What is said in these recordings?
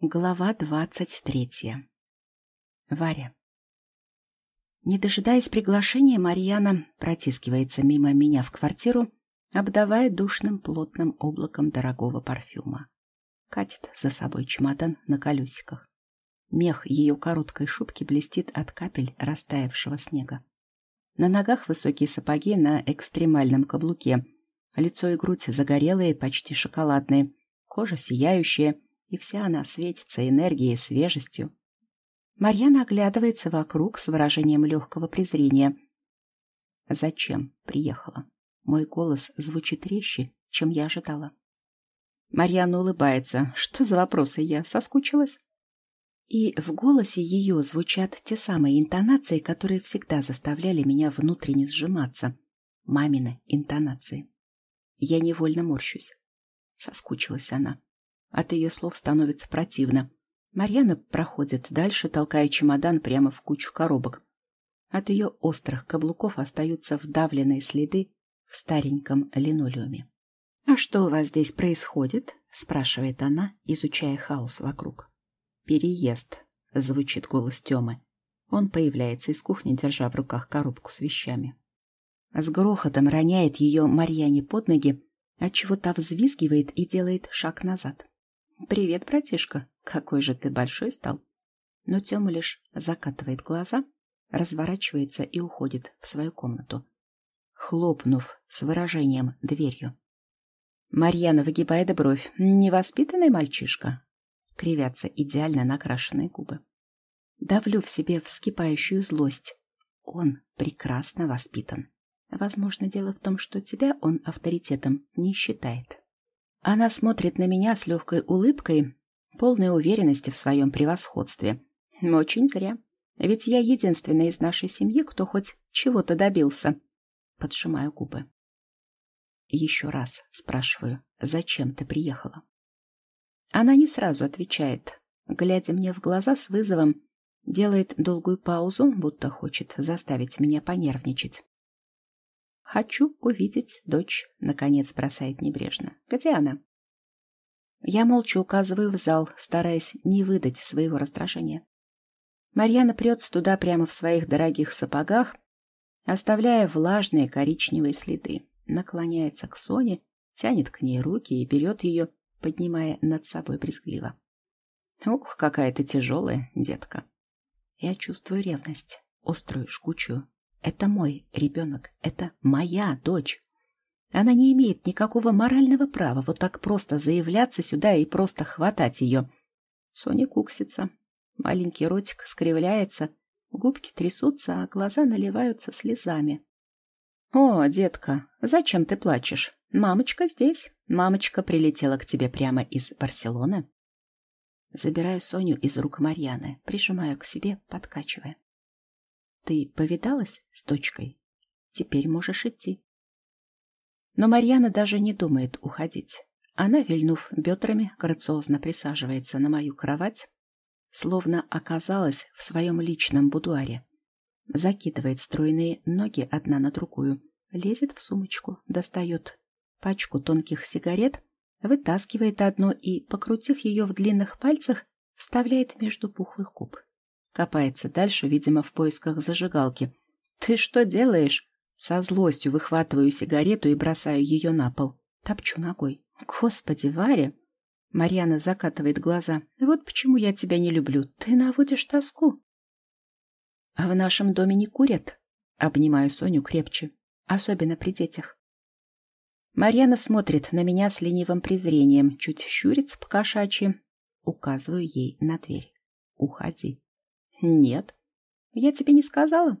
Глава двадцать третья. Варя. Не дожидаясь приглашения, Марьяна протискивается мимо меня в квартиру, обдавая душным плотным облаком дорогого парфюма. Катит за собой чемодан на колесиках. Мех ее короткой шубки блестит от капель растаявшего снега. На ногах высокие сапоги на экстремальном каблуке. Лицо и грудь загорелые, почти шоколадные. Кожа сияющая — и вся она светится энергией, свежестью. Марьяна оглядывается вокруг с выражением легкого презрения. «Зачем приехала?» Мой голос звучит резче, чем я ожидала. Марьяна улыбается. «Что за вопросы? Я соскучилась?» И в голосе ее звучат те самые интонации, которые всегда заставляли меня внутренне сжиматься. Мамины интонации. Я невольно морщусь. Соскучилась она. От ее слов становится противно. Марьяна проходит дальше, толкая чемодан прямо в кучу коробок. От ее острых каблуков остаются вдавленные следы в стареньком линолеуме. «А что у вас здесь происходит?» — спрашивает она, изучая хаос вокруг. «Переезд», — звучит голос Темы. Он появляется из кухни, держа в руках коробку с вещами. С грохотом роняет ее Марьяне под ноги, отчего та взвизгивает и делает шаг назад. «Привет, братишка, какой же ты большой стал!» Но Тёма лишь закатывает глаза, разворачивается и уходит в свою комнату, хлопнув с выражением дверью. Марьяна выгибает бровь. «Невоспитанный мальчишка!» Кривятся идеально накрашенные губы. Давлю в себе вскипающую злость. Он прекрасно воспитан. Возможно, дело в том, что тебя он авторитетом не считает. Она смотрит на меня с легкой улыбкой, полной уверенности в своем превосходстве. Очень зря. Ведь я единственная из нашей семьи, кто хоть чего-то добился. Поджимаю губы. Еще раз спрашиваю, зачем ты приехала? Она не сразу отвечает, глядя мне в глаза с вызовом, делает долгую паузу, будто хочет заставить меня понервничать. «Хочу увидеть дочь», — наконец бросает небрежно. «Где она?» Я молча указываю в зал, стараясь не выдать своего раздражения. Марьяна прется туда прямо в своих дорогих сапогах, оставляя влажные коричневые следы, наклоняется к Соне, тянет к ней руки и берет ее, поднимая над собой брезгливо. Ух, какая ты тяжелая, детка. Я чувствую ревность, острую, жгучую, это мой ребенок, это моя дочь. Она не имеет никакого морального права вот так просто заявляться сюда и просто хватать ее. Соня куксится. Маленький ротик скривляется, губки трясутся, а глаза наливаются слезами. «О, детка, зачем ты плачешь? Мамочка здесь. Мамочка прилетела к тебе прямо из Барселоны». Забираю Соню из рук Марьяны, прижимаю к себе, подкачивая. Ты повидалась с дочкой? Теперь можешь идти. Но Марьяна даже не думает уходить. Она, вильнув бедрами, грациозно присаживается на мою кровать, словно оказалась в своем личном будуаре. Закидывает стройные ноги одна на другую, лезет в сумочку, достает пачку тонких сигарет, вытаскивает одну и, покрутив ее в длинных пальцах, вставляет между пухлых губ. Копается дальше, видимо, в поисках зажигалки. «Ты что делаешь?» Со злостью выхватываю сигарету и бросаю ее на пол. Топчу ногой. «Господи, Варя!» Марьяна закатывает глаза. «Вот почему я тебя не люблю. Ты наводишь тоску». «А в нашем доме не курят?» Обнимаю Соню крепче. Особенно при детях. Марьяна смотрит на меня с ленивым презрением, чуть щурится по-кошачьи. Указываю ей на дверь. «Уходи». Нет. Я тебе не сказала?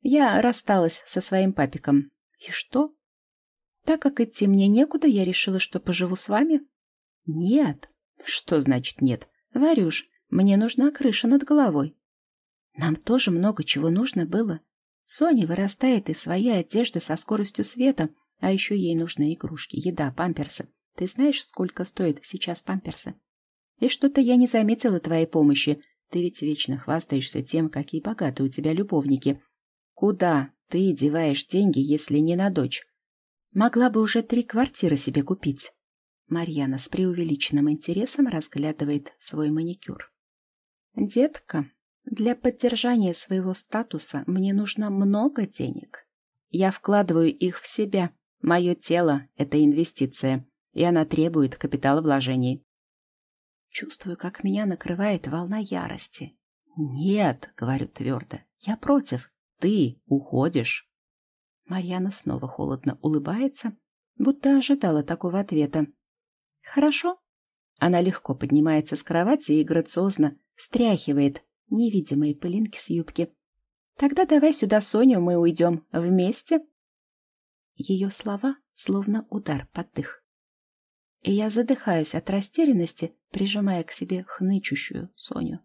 Я рассталась со своим папиком. И что? Так как идти мне некуда, я решила, что поживу с вами. Нет. Что значит нет? Варюш, мне нужна крыша над головой. Нам тоже много чего нужно было. Соня вырастает из своей одежды со скоростью света, а еще ей нужны игрушки, еда, памперсы. Ты знаешь, сколько стоят сейчас памперсы? И что-то я не заметила твоей помощи. Ты ведь вечно хвастаешься тем, какие богатые у тебя любовники. Куда ты деваешь деньги, если не на дочь? Могла бы уже три квартиры себе купить. Марьяна с преувеличенным интересом разглядывает свой маникюр. «Детка, для поддержания своего статуса мне нужно много денег. Я вкладываю их в себя. Мое тело — это инвестиция, и она требует капитала вложений. Чувствую, как меня накрывает волна ярости. «Нет», — говорю твердо, — «я против. Ты уходишь». Марьяна снова холодно улыбается, будто ожидала такого ответа. «Хорошо». Она легко поднимается с кровати и грациозно стряхивает невидимые пылинки с юбки. «Тогда давай сюда Соню, мы уйдем вместе». Ее слова словно удар под дых. И я задыхаюсь от растерянности, прижимая к себе хнычущую Соню.